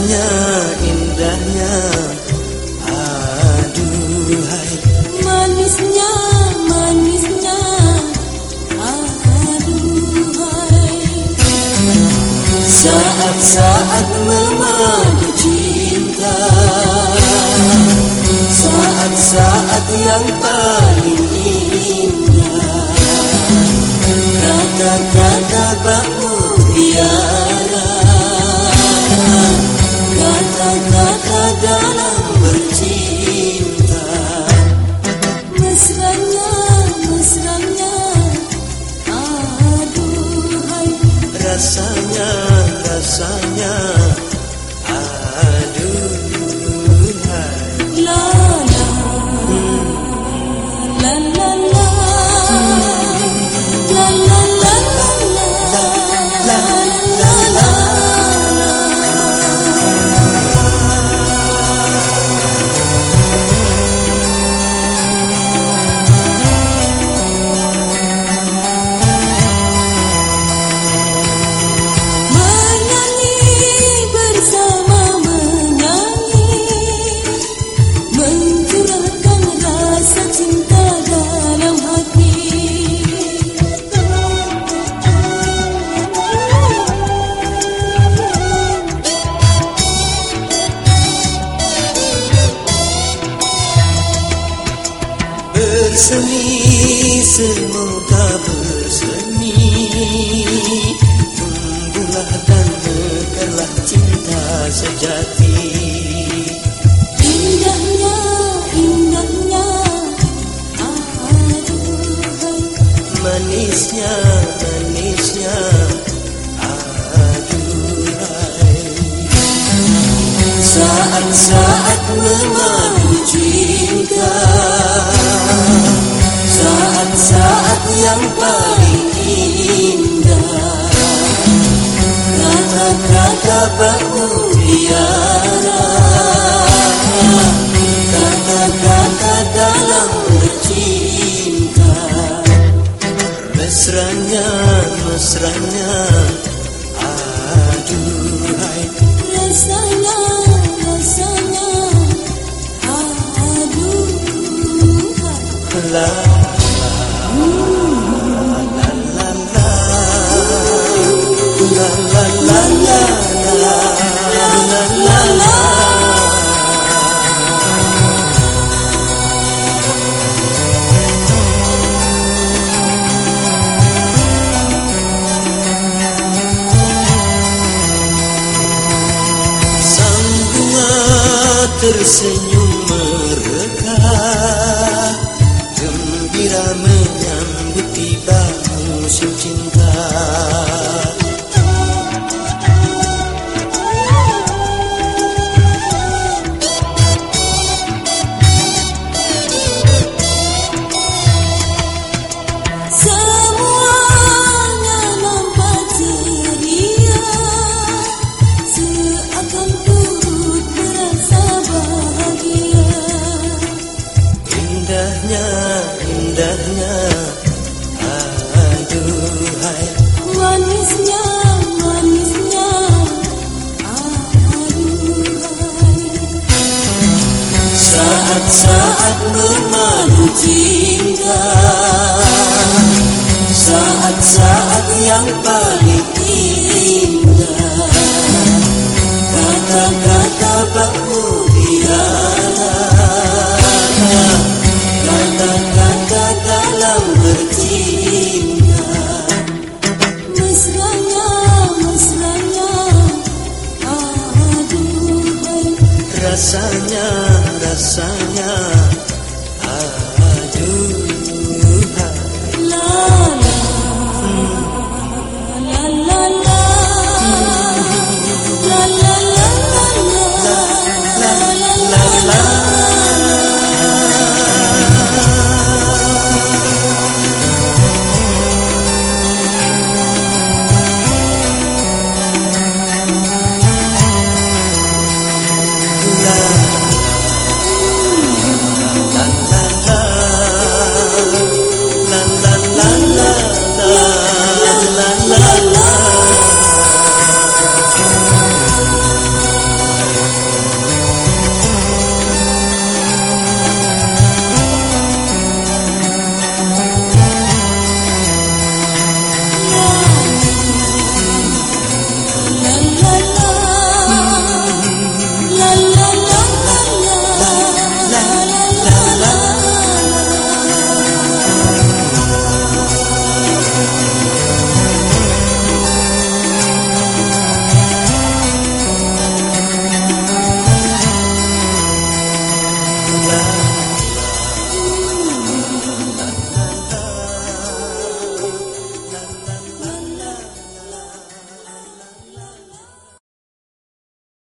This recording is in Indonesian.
Indahnya, indahnya. Aduhai. Manisnya, manisnya. Aduhai. Saat-saat memadu cinta. Saat-saat yang Yeah. Rasanya bersemi semoga bersemi tumbuhlah dan mekarlah cinta sejati manisnya manisnya. Aduhai. Saat-saat memadu cinta tersenyum mereka musim cinta saat-saat bermadu cinta. Saat-saat yang paling indah. Kata-kata baku biar rasanya